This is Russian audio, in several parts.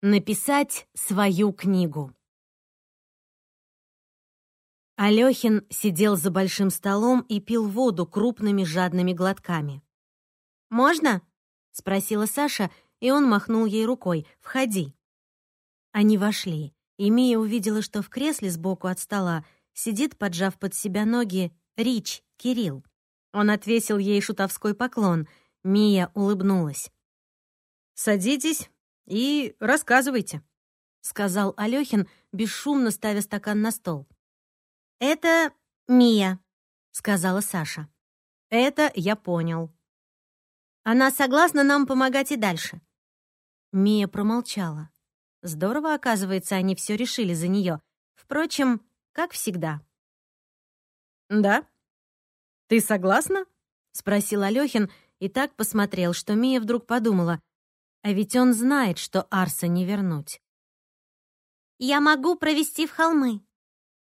Написать свою книгу. Алёхин сидел за большим столом и пил воду крупными жадными глотками. «Можно?» — спросила Саша, и он махнул ей рукой. «Входи». Они вошли, и Мия увидела, что в кресле сбоку от стола сидит, поджав под себя ноги, Рич, Кирилл. Он отвесил ей шутовской поклон. Мия улыбнулась. «Садитесь и рассказывайте», — сказал Алёхин, бесшумно ставя стакан на стол. «Это Мия», — сказала Саша. «Это я понял». «Она согласна нам помогать и дальше». Мия промолчала. Здорово, оказывается, они все решили за нее. Впрочем, как всегда. «Да? Ты согласна?» — спросил Алёхин и так посмотрел, что Мия вдруг подумала, а ведь он знает, что Арса не вернуть. «Я могу провести в холмы.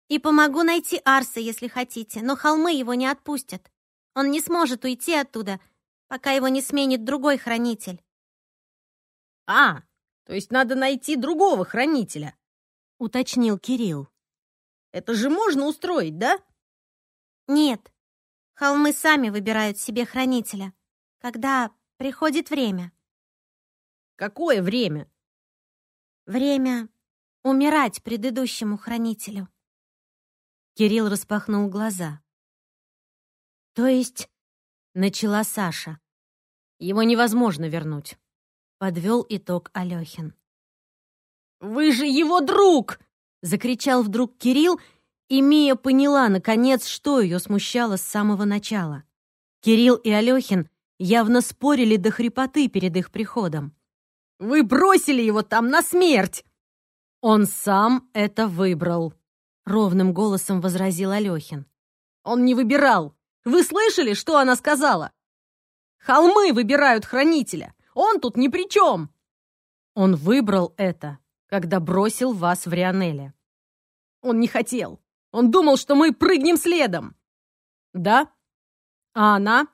И помогу найти Арса, если хотите, но холмы его не отпустят. Он не сможет уйти оттуда, пока его не сменит другой хранитель». «А, то есть надо найти другого хранителя», — уточнил Кирилл. «Это же можно устроить, да?» «Нет, холмы сами выбирают себе хранителя, когда приходит время». Какое время? Время умирать предыдущему хранителю. Кирилл распахнул глаза. То есть, начала Саша. Его невозможно вернуть. Подвел итог Алёхин. «Вы же его друг!» — закричал вдруг Кирилл, и Мия поняла, наконец, что ее смущало с самого начала. Кирилл и Алёхин явно спорили до хрипоты перед их приходом. Вы бросили его там на смерть!» «Он сам это выбрал», — ровным голосом возразил Алёхин. «Он не выбирал. Вы слышали, что она сказала? Холмы выбирают хранителя. Он тут ни при чем!» «Он выбрал это, когда бросил вас в Рионеле». «Он не хотел. Он думал, что мы прыгнем следом». «Да? А она?»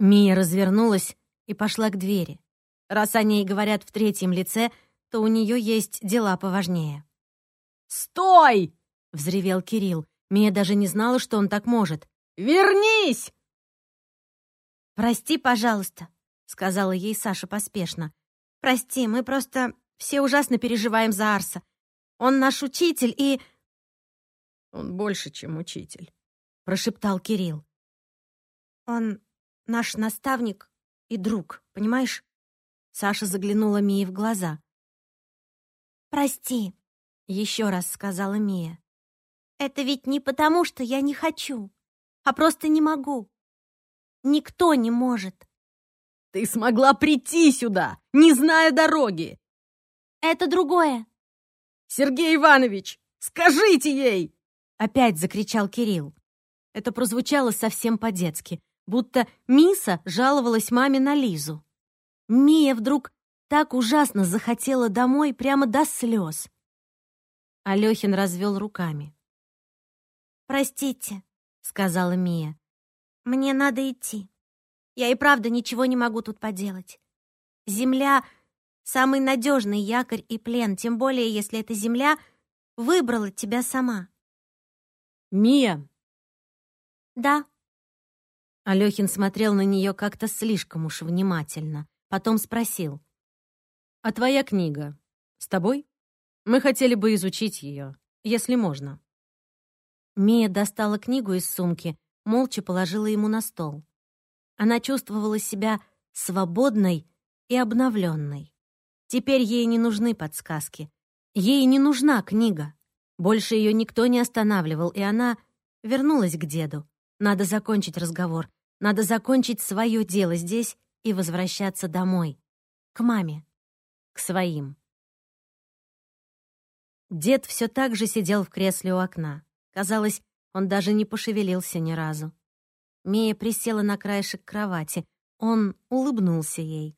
Мия развернулась и пошла к двери. Раз о ней говорят в третьем лице, то у нее есть дела поважнее. «Стой!» — взревел Кирилл. Мия даже не знала, что он так может. «Вернись!» «Прости, пожалуйста», — сказала ей Саша поспешно. «Прости, мы просто все ужасно переживаем за Арса. Он наш учитель и...» «Он больше, чем учитель», — прошептал Кирилл. «Он наш наставник и друг, понимаешь? Саша заглянула Мии в глаза. «Прости», — еще раз сказала Мия. «Это ведь не потому, что я не хочу, а просто не могу. Никто не может». «Ты смогла прийти сюда, не зная дороги!» «Это другое!» «Сергей Иванович, скажите ей!» Опять закричал Кирилл. Это прозвучало совсем по-детски, будто Миса жаловалась маме на Лизу. Мия вдруг так ужасно захотела домой прямо до слез. Алёхин развел руками. «Простите», — сказала Мия. «Мне надо идти. Я и правда ничего не могу тут поделать. Земля — самый надежный якорь и плен, тем более, если эта земля выбрала тебя сама». «Мия!» «Да». Алёхин смотрел на неё как-то слишком уж внимательно. Потом спросил. «А твоя книга с тобой? Мы хотели бы изучить ее, если можно». Мия достала книгу из сумки, молча положила ему на стол. Она чувствовала себя свободной и обновленной. Теперь ей не нужны подсказки. Ей не нужна книга. Больше ее никто не останавливал, и она вернулась к деду. Надо закончить разговор. Надо закончить свое дело здесь и возвращаться домой, к маме, к своим. Дед все так же сидел в кресле у окна. Казалось, он даже не пошевелился ни разу. Мия присела на краешек кровати. Он улыбнулся ей.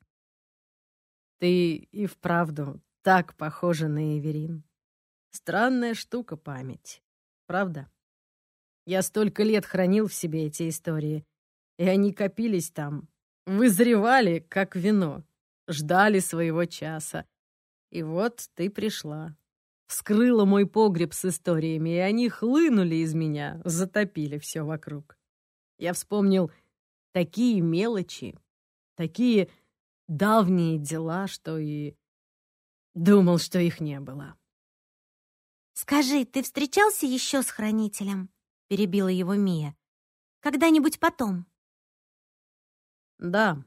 «Ты и вправду так похожа на Эверин. Странная штука память, правда? Я столько лет хранил в себе эти истории, и они копились там, Вызревали, как вино, ждали своего часа. И вот ты пришла. Вскрыла мой погреб с историями, и они хлынули из меня, затопили все вокруг. Я вспомнил такие мелочи, такие давние дела, что и думал, что их не было. «Скажи, ты встречался еще с хранителем?» — перебила его Мия. «Когда-нибудь потом?» «Да,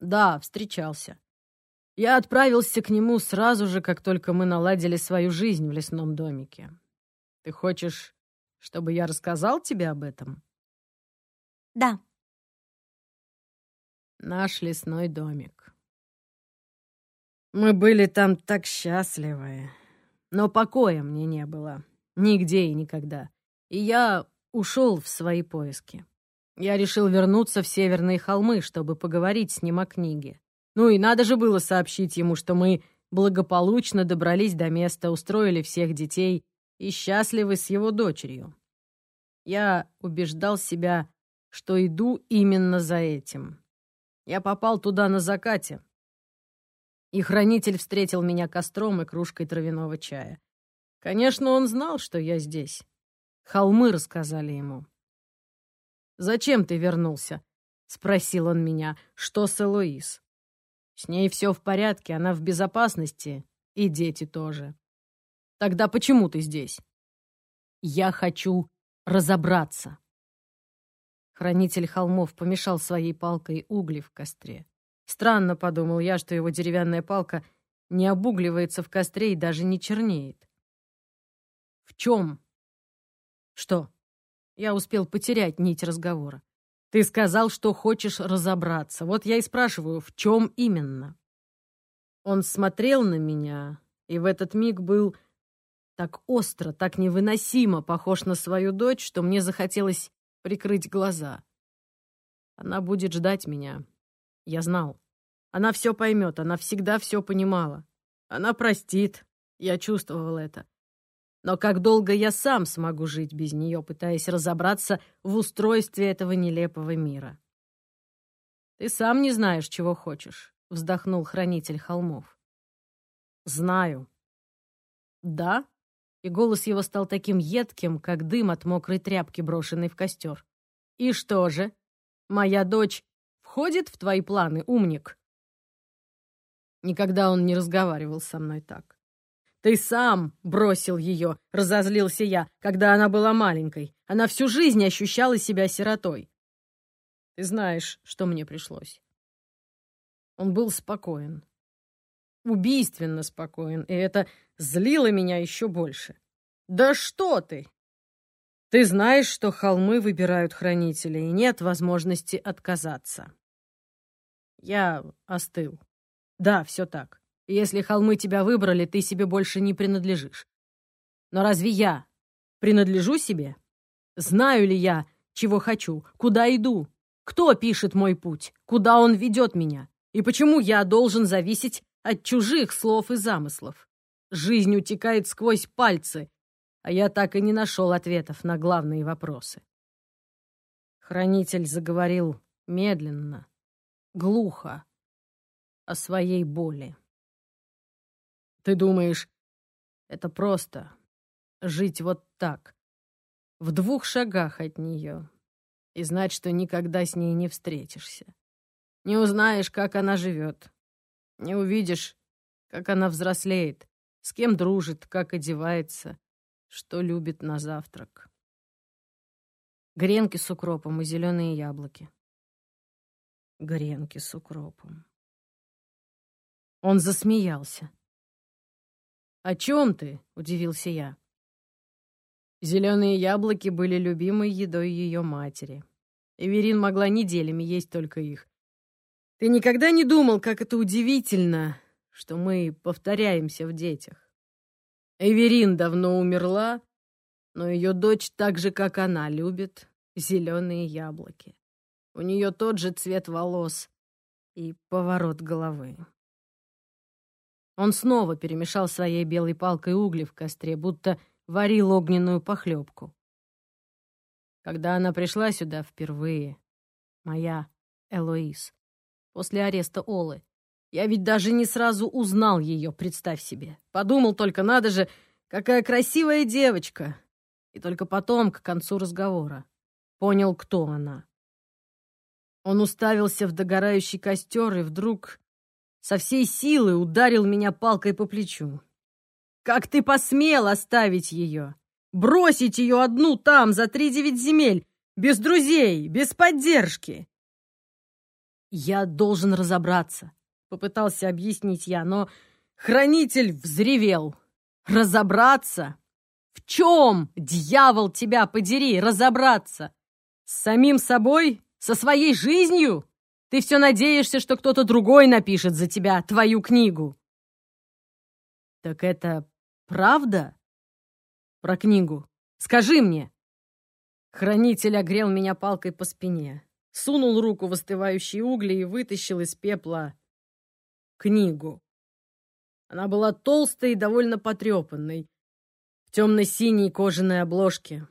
да, встречался. Я отправился к нему сразу же, как только мы наладили свою жизнь в лесном домике. Ты хочешь, чтобы я рассказал тебе об этом?» «Да», наш лесной домик. Мы были там так счастливы, но покоя мне не было. Нигде и никогда. И я ушел в свои поиски. Я решил вернуться в Северные холмы, чтобы поговорить с ним о книге. Ну и надо же было сообщить ему, что мы благополучно добрались до места, устроили всех детей и счастливы с его дочерью. Я убеждал себя, что иду именно за этим. Я попал туда на закате. И хранитель встретил меня костром и кружкой травяного чая. Конечно, он знал, что я здесь. Холмы рассказали ему. «Зачем ты вернулся?» — спросил он меня. «Что с Элоиз?» «С ней все в порядке, она в безопасности, и дети тоже». «Тогда почему ты здесь?» «Я хочу разобраться». Хранитель холмов помешал своей палкой угли в костре. Странно, подумал я, что его деревянная палка не обугливается в костре и даже не чернеет. В чем? Что? Я успел потерять нить разговора. Ты сказал, что хочешь разобраться. Вот я и спрашиваю, в чем именно? Он смотрел на меня, и в этот миг был так остро, так невыносимо похож на свою дочь, что мне захотелось прикрыть глаза. Она будет ждать меня. Я знал. Она все поймет, она всегда все понимала. Она простит. Я чувствовал это. Но как долго я сам смогу жить без нее, пытаясь разобраться в устройстве этого нелепого мира? «Ты сам не знаешь, чего хочешь», — вздохнул хранитель холмов. «Знаю». «Да?» и голос его стал таким едким, как дым от мокрой тряпки, брошенной в костер. «И что же? Моя дочь входит в твои планы, умник?» Никогда он не разговаривал со мной так. «Ты сам бросил ее», — разозлился я, когда она была маленькой. Она всю жизнь ощущала себя сиротой. Ты знаешь, что мне пришлось. Он был спокоен. Убийственно спокоен, и это злило меня еще больше. «Да что ты!» «Ты знаешь, что холмы выбирают хранителей, и нет возможности отказаться». Я остыл. Да, все так. Если холмы тебя выбрали, ты себе больше не принадлежишь. Но разве я принадлежу себе? Знаю ли я, чего хочу, куда иду? Кто пишет мой путь? Куда он ведет меня? И почему я должен зависеть от чужих слов и замыслов? Жизнь утекает сквозь пальцы, а я так и не нашел ответов на главные вопросы. Хранитель заговорил медленно, глухо, о своей боли. Ты думаешь, это просто жить вот так, в двух шагах от нее, и знать, что никогда с ней не встретишься. Не узнаешь, как она живет, не увидишь, как она взрослеет, с кем дружит, как одевается, что любит на завтрак. Гренки с укропом и зеленые яблоки. Гренки с укропом. Он засмеялся. «О чем ты?» — удивился я. Зеленые яблоки были любимой едой ее матери. Эверин могла неделями есть только их. Ты никогда не думал, как это удивительно, что мы повторяемся в детях. Эверин давно умерла, но ее дочь так же, как она, любит зеленые яблоки. У нее тот же цвет волос и поворот головы. Он снова перемешал своей белой палкой угли в костре, будто варил огненную похлебку. Когда она пришла сюда впервые, моя Элоиз, после ареста Олы, Я ведь даже не сразу узнал ее, представь себе. Подумал только, надо же, какая красивая девочка. И только потом, к концу разговора, понял, кто она. Он уставился в догорающий костер и вдруг со всей силы ударил меня палкой по плечу. «Как ты посмел оставить ее? Бросить ее одну там, за три девять земель, без друзей, без поддержки?» «Я должен разобраться», — попытался объяснить я, но хранитель взревел. «Разобраться? В чем, дьявол, тебя подери, разобраться? С самим собой? Со своей жизнью? Ты все надеешься, что кто-то другой напишет за тебя твою книгу. Так это правда? Про книгу. Скажи мне. Хранитель огрел меня палкой по спине, сунул руку в остывающие угли и вытащил из пепла книгу. Она была толстой и довольно потрепанной, в темно-синей кожаной обложке.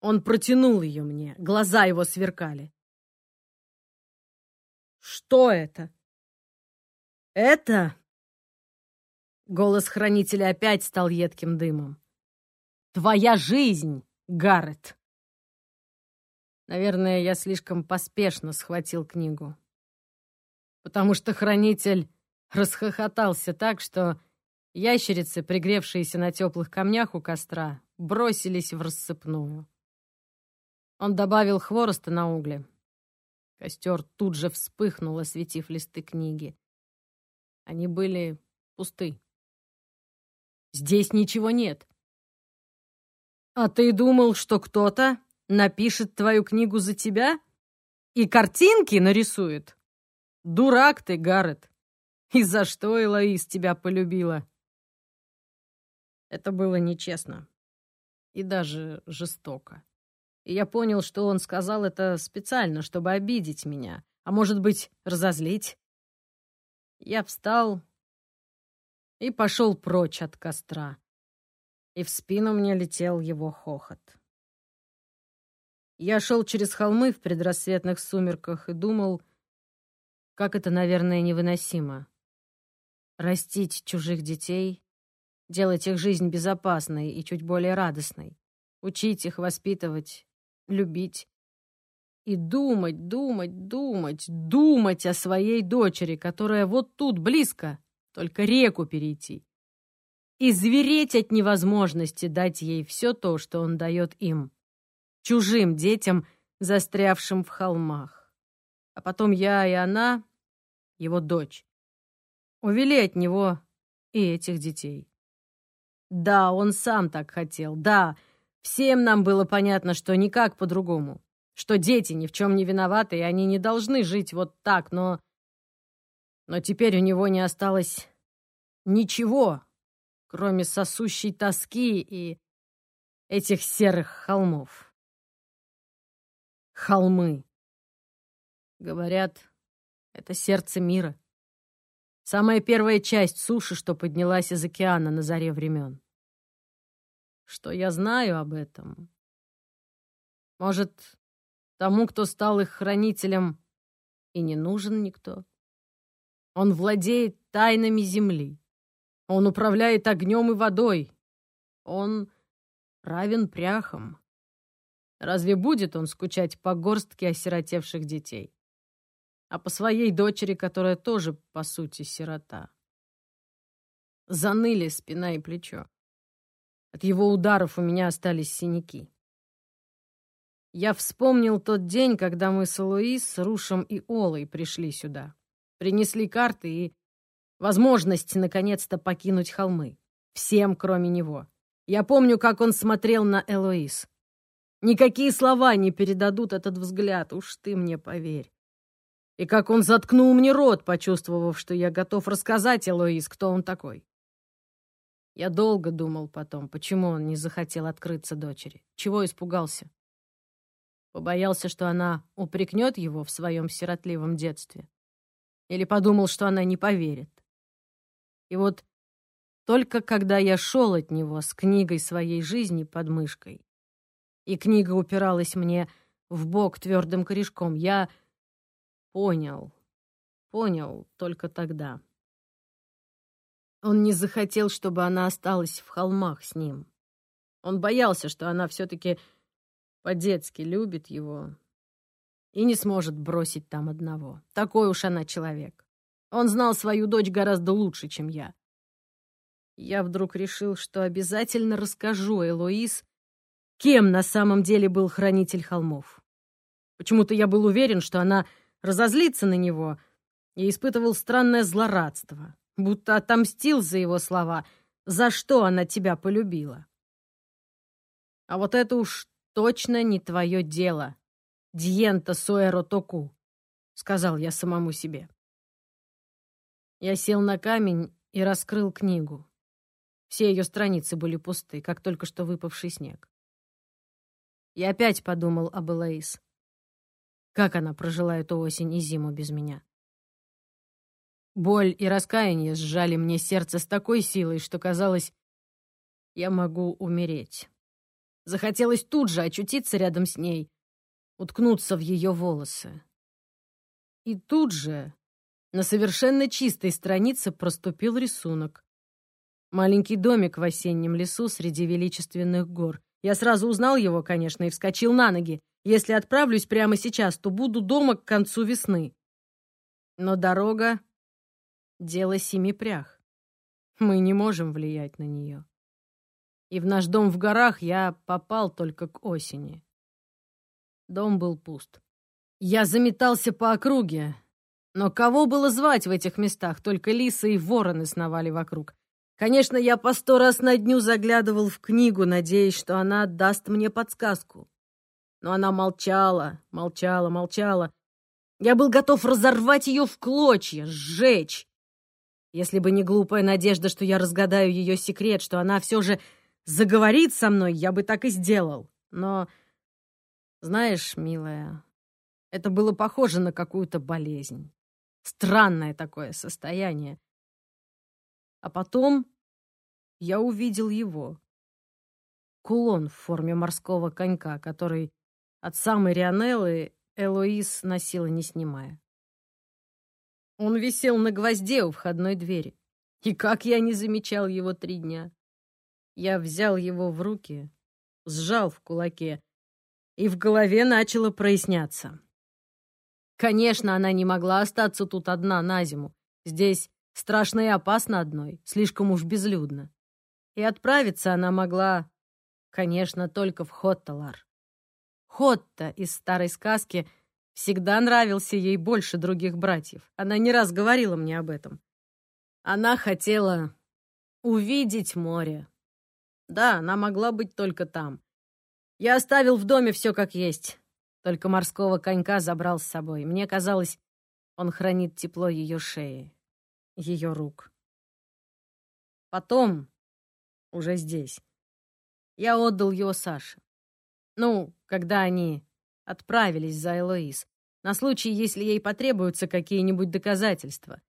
Он протянул ее мне, глаза его сверкали. «Что это?» «Это...» Голос хранителя опять стал едким дымом. «Твоя жизнь, Гаррет!» Наверное, я слишком поспешно схватил книгу. Потому что хранитель расхохотался так, что ящерицы, пригревшиеся на теплых камнях у костра, бросились в рассыпную. Он добавил хвороста на угли. Костер тут же вспыхнул, осветив листы книги. Они были пусты. Здесь ничего нет. А ты думал, что кто-то напишет твою книгу за тебя и картинки нарисует? Дурак ты, Гаррет. И за что Элоиз тебя полюбила? Это было нечестно и даже жестоко. Я понял, что он сказал это специально, чтобы обидеть меня, а может быть, разозлить. Я встал и пошел прочь от костра. И в спину мне летел его хохот. Я шел через холмы в предрассветных сумерках и думал, как это, наверное, невыносимо. Растить чужих детей, делать их жизнь безопасной и чуть более радостной, учить их, воспитывать, любить. И думать, думать, думать, думать о своей дочери, которая вот тут, близко, только реку перейти. И звереть от невозможности дать ей все то, что он дает им. Чужим детям, застрявшим в холмах. А потом я и она, его дочь, увели от него и этих детей. Да, он сам так хотел, да, Всем нам было понятно, что никак по-другому. Что дети ни в чем не виноваты, и они не должны жить вот так, но... Но теперь у него не осталось ничего, кроме сосущей тоски и этих серых холмов. Холмы. Говорят, это сердце мира. Самая первая часть суши, что поднялась из океана на заре времен что я знаю об этом. Может, тому, кто стал их хранителем, и не нужен никто. Он владеет тайнами земли. Он управляет огнем и водой. Он равен пряхам. Разве будет он скучать по горстке осиротевших детей? А по своей дочери, которая тоже, по сути, сирота. Заныли спина и плечо. От его ударов у меня остались синяки. Я вспомнил тот день, когда мы с Луис, с Рушем и Олой пришли сюда. Принесли карты и возможность наконец-то покинуть холмы. Всем, кроме него. Я помню, как он смотрел на Элоиз. Никакие слова не передадут этот взгляд, уж ты мне поверь. И как он заткнул мне рот, почувствовав, что я готов рассказать Элоиз, кто он такой. Я долго думал потом, почему он не захотел открыться дочери, чего испугался. Побоялся, что она упрекнет его в своем сиротливом детстве. Или подумал, что она не поверит. И вот только когда я шел от него с книгой своей жизни под мышкой, и книга упиралась мне в бок твердым корешком, я понял, понял только тогда. Он не захотел, чтобы она осталась в холмах с ним. Он боялся, что она все-таки по-детски любит его и не сможет бросить там одного. Такой уж она человек. Он знал свою дочь гораздо лучше, чем я. Я вдруг решил, что обязательно расскажу Элоиз, кем на самом деле был хранитель холмов. Почему-то я был уверен, что она разозлится на него и испытывал странное злорадство, будто отомстил за его слова, за что она тебя полюбила. А вот это уж точно не твое дело, Диента Суэро Току, сказал я самому себе. Я сел на камень и раскрыл книгу. Все ее страницы были пусты, как только что выпавший снег. Я опять подумал об Элоиз. Как она прожила эту осень и зиму без меня? Боль и раскаяние сжали мне сердце с такой силой, что казалось, я могу умереть. Захотелось тут же очутиться рядом с ней, уткнуться в ее волосы. И тут же на совершенно чистой странице проступил рисунок. Маленький домик в осеннем лесу среди величественных гор. Я сразу узнал его, конечно, и вскочил на ноги. Если отправлюсь прямо сейчас, то буду дома к концу весны. Но дорога — дело семи прях. Мы не можем влиять на нее. И в наш дом в горах я попал только к осени. Дом был пуст. Я заметался по округе, но кого было звать в этих местах? Только лисы и вороны сновали вокруг. Конечно, я по сто раз на дню заглядывал в книгу, надеясь, что она даст мне подсказку. Но она молчала, молчала, молчала. Я был готов разорвать ее в клочья, сжечь. Если бы не глупая надежда, что я разгадаю ее секрет, что она все же заговорит со мной, я бы так и сделал. Но, знаешь, милая, это было похоже на какую-то болезнь. Странное такое состояние. А потом я увидел его. Кулон в форме морского конька, который от самой Рионеллы Элоиз носила, не снимая. Он висел на гвозде у входной двери. И как я не замечал его три дня. Я взял его в руки, сжал в кулаке, и в голове начало проясняться. Конечно, она не могла остаться тут одна на зиму. Здесь страшно и опасно одной, слишком уж безлюдно. И отправиться она могла, конечно, только в Хотталар. Хотта из старой сказки всегда нравился ей больше других братьев. Она не раз говорила мне об этом. Она хотела увидеть море. Да, она могла быть только там. Я оставил в доме все как есть. Только морского конька забрал с собой. Мне казалось, он хранит тепло ее шеи, ее рук. Потом, уже здесь. Я отдал его Саше. Ну, когда они отправились за Элоиз, на случай, если ей потребуются какие-нибудь доказательства.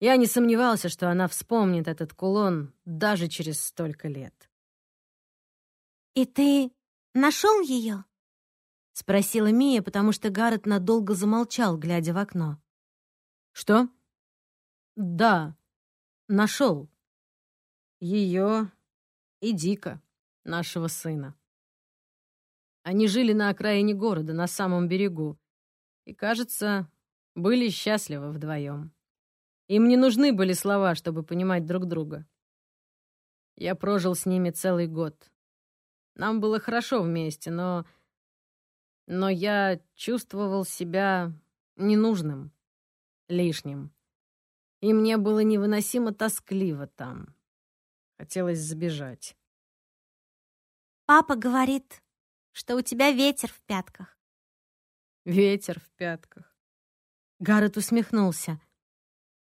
Я не сомневался, что она вспомнит этот кулон даже через столько лет. «И ты нашел ее?» — спросила Мия, потому что Гаррет надолго замолчал, глядя в окно. «Что?» «Да, нашел», ее и Дика, нашего сына. Они жили на окраине города, на самом берегу, и, кажется, были счастливы вдвоем. Им не нужны были слова, чтобы понимать друг друга. Я прожил с ними целый год. Нам было хорошо вместе, но... Но я чувствовал себя ненужным, лишним. И мне было невыносимо тоскливо там. Хотелось сбежать. «Папа говорит, что у тебя ветер в пятках». «Ветер в пятках». Гаррет усмехнулся.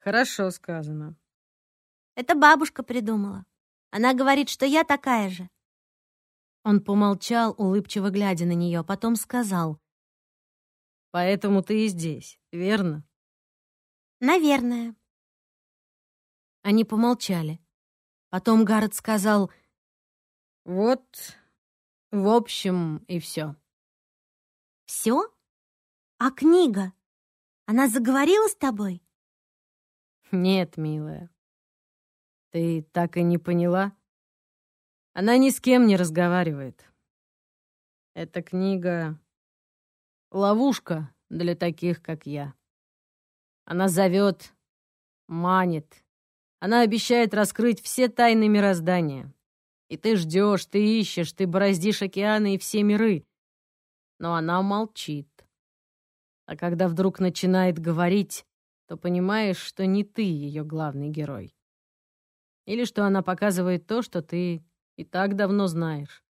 «Хорошо сказано». «Это бабушка придумала. Она говорит, что я такая же». Он помолчал, улыбчиво глядя на нее, потом сказал. «Поэтому ты и здесь, верно?» «Наверное». Они помолчали. Потом Гаррет сказал, «Вот, в общем, и все». «Все? А книга? Она заговорила с тобой? Нет, милая. Ты так и не поняла? Она ни с кем не разговаривает. Эта книга — ловушка для таких, как я. Она зовет, манит. Она обещает раскрыть все тайны мироздания. И ты ждешь, ты ищешь, ты бороздишь океаны и все миры. Но она молчит. А когда вдруг начинает говорить, то понимаешь, что не ты ее главный герой. Или что она показывает то, что ты и так давно знаешь.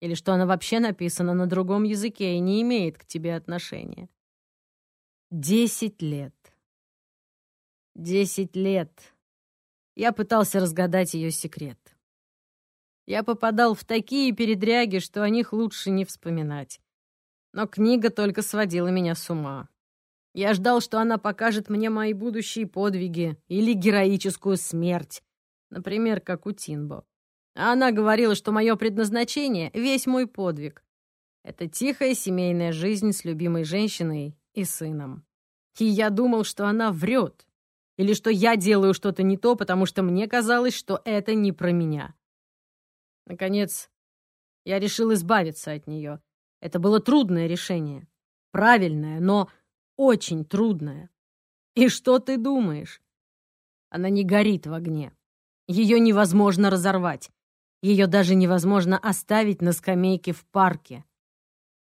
Или что она вообще написана на другом языке и не имеет к тебе отношения. Десять лет. Десять лет. Я пытался разгадать ее секрет. Я попадал в такие передряги, что о них лучше не вспоминать. Но книга только сводила меня с ума. Я ждал, что она покажет мне мои будущие подвиги или героическую смерть, например, как у Тинбо. А она говорила, что мое предназначение — весь мой подвиг. Это тихая семейная жизнь с любимой женщиной и сыном. И я думал, что она врет. Или что я делаю что-то не то, потому что мне казалось, что это не про меня. Наконец, я решил избавиться от нее. Это было трудное решение. Правильное, но очень трудное. И что ты думаешь? Она не горит в огне. Ее невозможно разорвать. Ее даже невозможно оставить на скамейке в парке.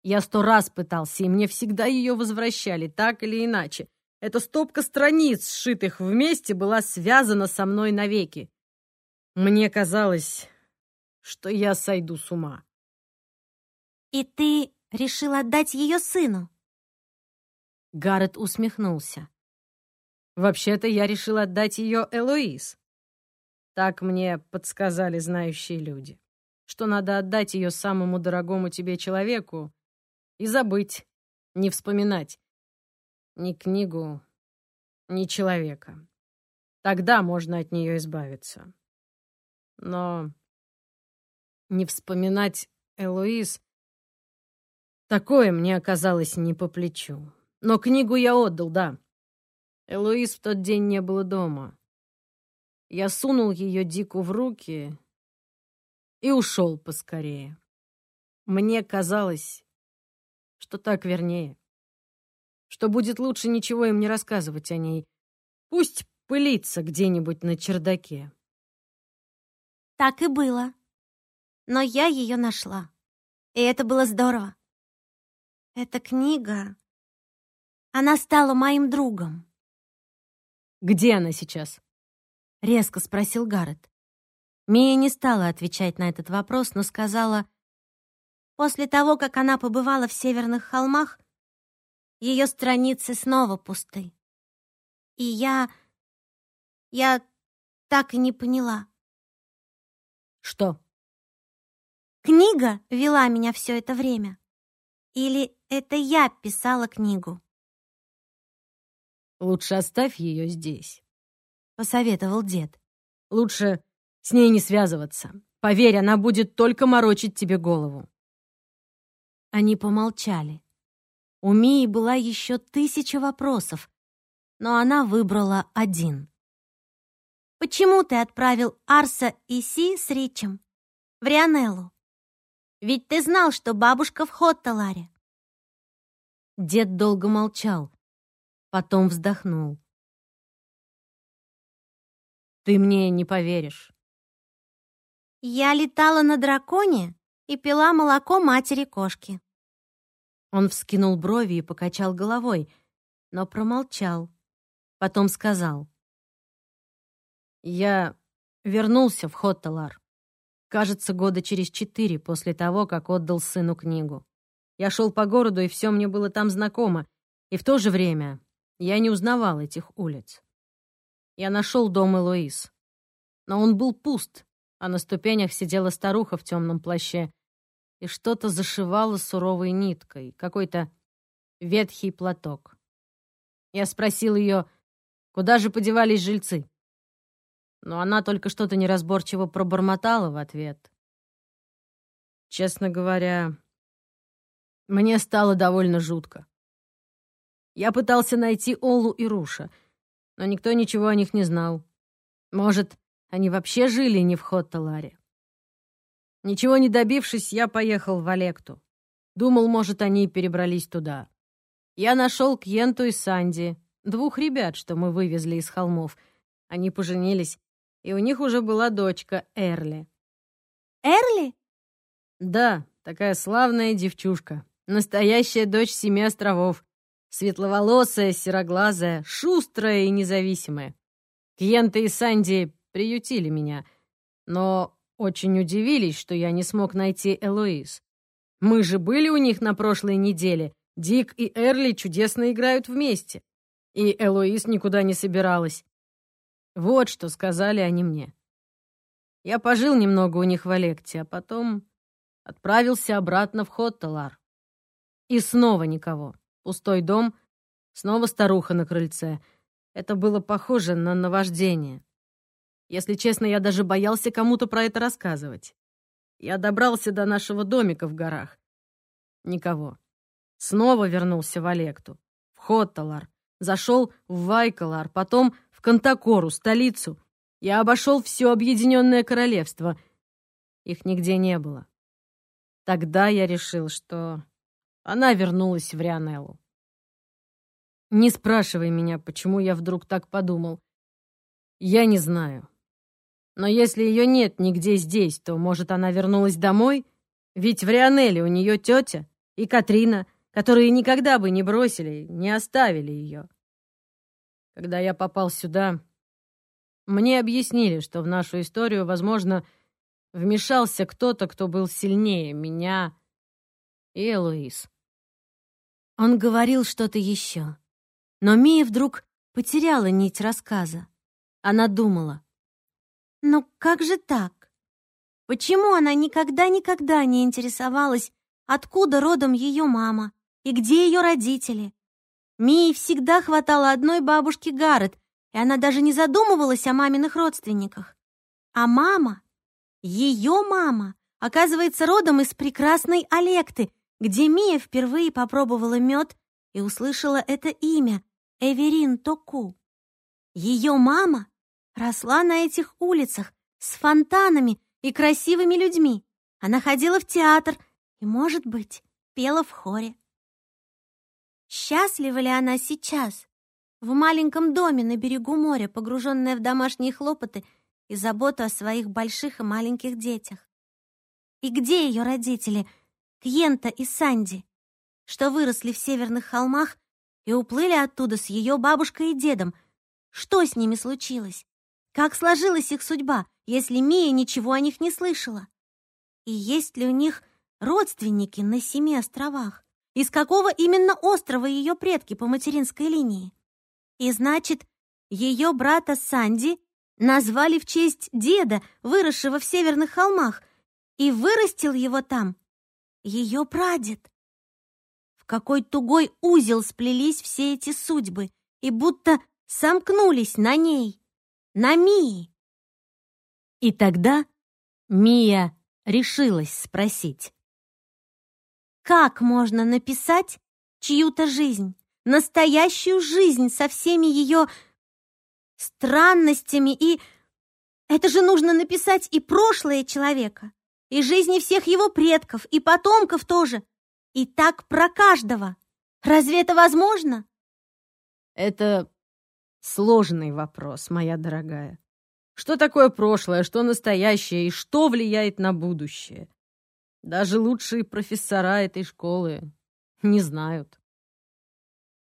Я сто раз пытался, и мне всегда ее возвращали, так или иначе. Эта стопка страниц, сшитых вместе, была связана со мной навеки. Мне казалось, что я сойду с ума. И ты решил отдать ее сыну? Гаррет усмехнулся. Вообще-то я решил отдать ее Элоиз. Так мне подсказали знающие люди, что надо отдать ее самому дорогому тебе человеку и забыть, не вспоминать ни книгу, ни человека. Тогда можно от нее избавиться. Но не вспоминать Элоиз, такое мне оказалось не по плечу. Но книгу я отдал, да. Элоиз в тот день не было дома. Я сунул ее Дику в руки и ушел поскорее. Мне казалось, что так вернее. Что будет лучше ничего им не рассказывать о ней. Пусть пылится где-нибудь на чердаке. Так и было но я ее нашла. И это было здорово. Эта книга... Она стала моим другом. «Где она сейчас?» — резко спросил Гаррет. Мия не стала отвечать на этот вопрос, но сказала, «После того, как она побывала в Северных холмах, ее страницы снова пусты. И я... я так и не поняла». «Что?» Книга вела меня все это время? Или это я писала книгу? «Лучше оставь ее здесь», — посоветовал дед. «Лучше с ней не связываться. Поверь, она будет только морочить тебе голову». Они помолчали. У Мии была еще тысяча вопросов, но она выбрала один. «Почему ты отправил Арса и Си с Ричем в Рионеллу?» Ведь ты знал, что бабушка в Хотталаре. Дед долго молчал, потом вздохнул. Ты мне не поверишь. Я летала на драконе и пила молоко матери кошки. Он вскинул брови и покачал головой, но промолчал. Потом сказал. Я вернулся в Хотталар. Кажется, года через четыре после того, как отдал сыну книгу. Я шел по городу, и все мне было там знакомо, и в то же время я не узнавал этих улиц. Я нашел дом Элоиз. Но он был пуст, а на ступенях сидела старуха в темном плаще и что-то зашивала суровой ниткой, какой-то ветхий платок. Я спросил ее, куда же подевались жильцы но она только что-то неразборчиво пробормотала в ответ. Честно говоря, мне стало довольно жутко. Я пытался найти Олу и Руша, но никто ничего о них не знал. Может, они вообще жили не в Хотталаре. Ничего не добившись, я поехал в Олекту. Думал, может, они перебрались туда. Я нашел Кьенту и Санди, двух ребят, что мы вывезли из холмов. Они поженились, и у них уже была дочка Эрли. Эрли? Да, такая славная девчушка. Настоящая дочь Семи островов. Светловолосая, сероглазая, шустрая и независимая. Кьента и Санди приютили меня, но очень удивились, что я не смог найти Элоиз. Мы же были у них на прошлой неделе. Дик и Эрли чудесно играют вместе. И Элоиз никуда не собиралась. Вот что сказали они мне. Я пожил немного у них в Олекте, а потом отправился обратно в Хоттелар. И снова никого. Пустой дом, снова старуха на крыльце. Это было похоже на наваждение. Если честно, я даже боялся кому-то про это рассказывать. Я добрался до нашего домика в горах. Никого. Снова вернулся в Олекту, в Хотталар, зашел в Вайкалар, потом Кантакору, столицу. Я обошел все Объединенное Королевство. Их нигде не было. Тогда я решил, что она вернулась в Рионеллу. Не спрашивай меня, почему я вдруг так подумал. Я не знаю. Но если ее нет нигде здесь, то, может, она вернулась домой? Ведь в Рионелле у нее тетя и Катрина, которые никогда бы не бросили, не оставили ее. Когда я попал сюда, мне объяснили, что в нашу историю, возможно, вмешался кто-то, кто был сильнее меня и Элоиз. Он говорил что-то еще, но Мия вдруг потеряла нить рассказа. Она думала, но как же так? Почему она никогда-никогда не интересовалась, откуда родом ее мама и где ее родители? Мии всегда хватало одной бабушки Гаррет, и она даже не задумывалась о маминых родственниках. А мама, ее мама, оказывается родом из прекрасной Олекты, где Мия впервые попробовала мед и услышала это имя — Эверин Току. Ее мама росла на этих улицах с фонтанами и красивыми людьми. Она ходила в театр и, может быть, пела в хоре. Счастлива ли она сейчас, в маленьком доме на берегу моря, погруженная в домашние хлопоты и заботу о своих больших и маленьких детях? И где ее родители, Кьента и Санди, что выросли в северных холмах и уплыли оттуда с ее бабушкой и дедом? Что с ними случилось? Как сложилась их судьба, если Мия ничего о них не слышала? И есть ли у них родственники на семи островах? Из какого именно острова ее предки по материнской линии? И значит, ее брата Санди назвали в честь деда, выросшего в северных холмах, и вырастил его там ее прадед. В какой тугой узел сплелись все эти судьбы и будто сомкнулись на ней на Мии. И тогда Мия решилась спросить. Как можно написать чью-то жизнь, настоящую жизнь со всеми ее странностями и... Это же нужно написать и прошлое человека, и жизни всех его предков, и потомков тоже. И так про каждого. Разве это возможно? Это Сложный вопрос, моя дорогая. Что такое прошлое, что настоящее и что влияет на будущее? Даже лучшие профессора этой школы не знают.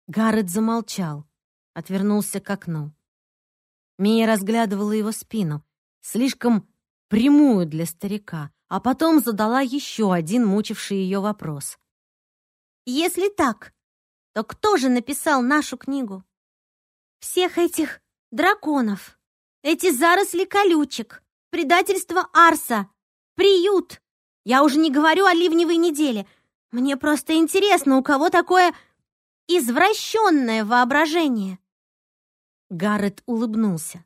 Гаррет замолчал, отвернулся к окну. Мия разглядывала его спину, слишком прямую для старика, а потом задала еще один мучивший ее вопрос. «Если так, то кто же написал нашу книгу?» всех этих драконов, эти заросли колючек, предательство Арса, приют. Я уже не говорю о ливневой неделе. Мне просто интересно, у кого такое извращенное воображение. Гаррет улыбнулся.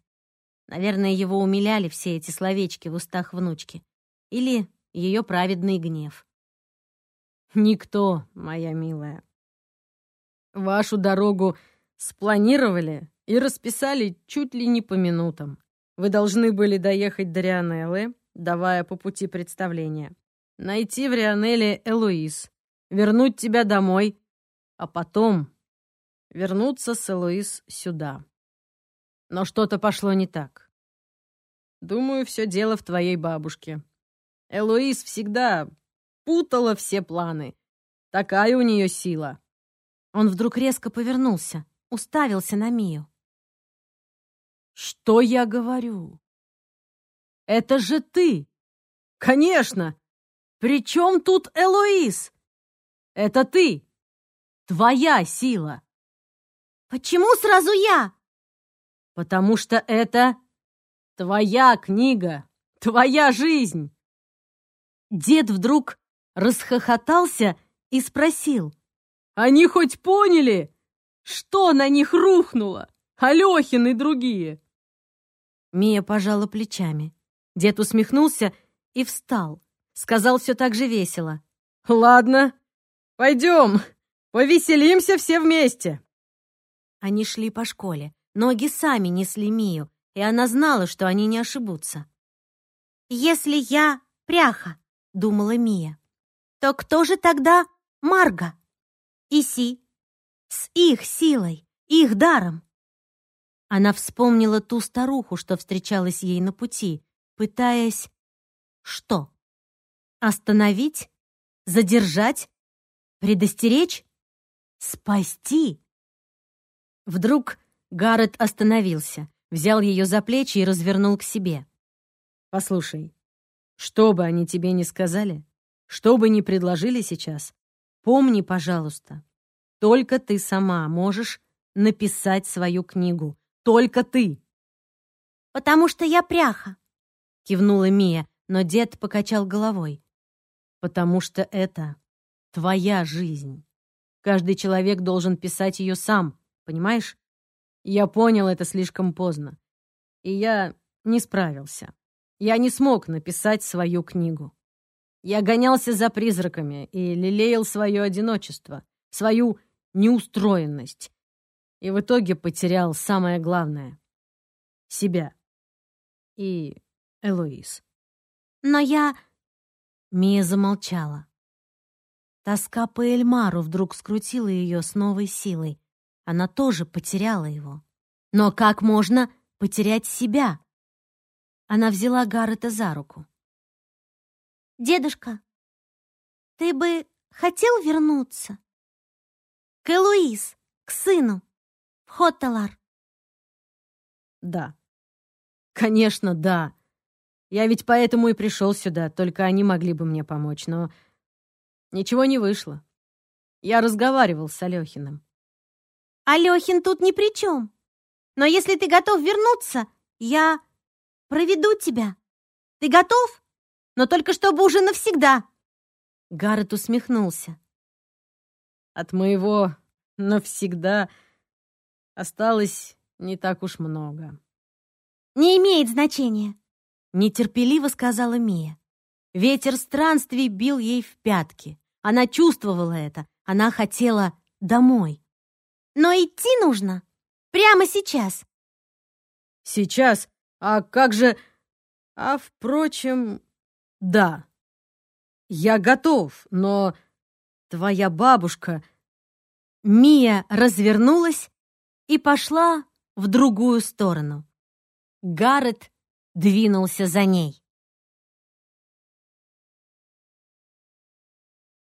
Наверное, его умиляли все эти словечки в устах внучки. Или ее праведный гнев. «Никто, моя милая. Вашу дорогу спланировали и расписали чуть ли не по минутам. Вы должны были доехать до Рионеллы, давая по пути представления. Найти в Рионелле Элоиз, вернуть тебя домой, а потом вернуться с Элоиз сюда. Но что-то пошло не так. Думаю, все дело в твоей бабушке. Элоиз всегда путала все планы. Такая у нее сила. Он вдруг резко повернулся, уставился на Мию. «Что я говорю? Это же ты! Конечно! При чем тут Элоиз? Это ты! Твоя сила!» «Почему сразу я?» «Потому что это твоя книга, твоя жизнь!» Дед вдруг расхохотался и спросил. «Они хоть поняли, что на них рухнуло? Алехин и другие!» Мия пожала плечами. Дед усмехнулся и встал. Сказал все так же весело. «Ладно, пойдем, повеселимся все вместе!» Они шли по школе. Ноги сами несли Мию, и она знала, что они не ошибутся. «Если я пряха», — думала Мия, — «то кто же тогда Марга? Иси? С их силой, их даром?» Она вспомнила ту старуху, что встречалась ей на пути, пытаясь... Что? Остановить? Задержать? Предостеречь? Спасти? Вдруг Гаррет остановился, взял ее за плечи и развернул к себе. «Послушай, что бы они тебе ни сказали, что бы ни предложили сейчас, помни, пожалуйста, только ты сама можешь написать свою книгу. Только ты!» «Потому что я пряха», — кивнула Мия, но дед покачал головой. «Потому что это твоя жизнь. Каждый человек должен писать ее сам, понимаешь? Я понял это слишком поздно. И я не справился. Я не смог написать свою книгу. Я гонялся за призраками и лелеял свое одиночество, свою неустроенность. И в итоге потерял самое главное — себя. И Элоиз. «Но я...» Мия замолчала. Тоска по Эльмару вдруг скрутила ее с новой силой. Она тоже потеряла его. Но как можно потерять себя? Она взяла Гаррета за руку. «Дедушка, ты бы хотел вернуться? К Элуиз, к сыну, в Хоттелар?» «Да. Конечно, да. Я ведь поэтому и пришел сюда, только они могли бы мне помочь, но ничего не вышло. Я разговаривал с Алехиным. Алехин тут ни при чем. Но если ты готов вернуться, я проведу тебя. Ты готов? Но только чтобы уже навсегда. Гаррет усмехнулся. От моего навсегда осталось не так уж много. Не имеет значения. Нетерпеливо сказала Мия. Ветер странствий бил ей в пятки. Она чувствовала это. Она хотела домой. Но идти нужно прямо сейчас. Сейчас? А как же... А, впрочем, да. Я готов, но твоя бабушка... Мия развернулась и пошла в другую сторону. Гаррет двинулся за ней.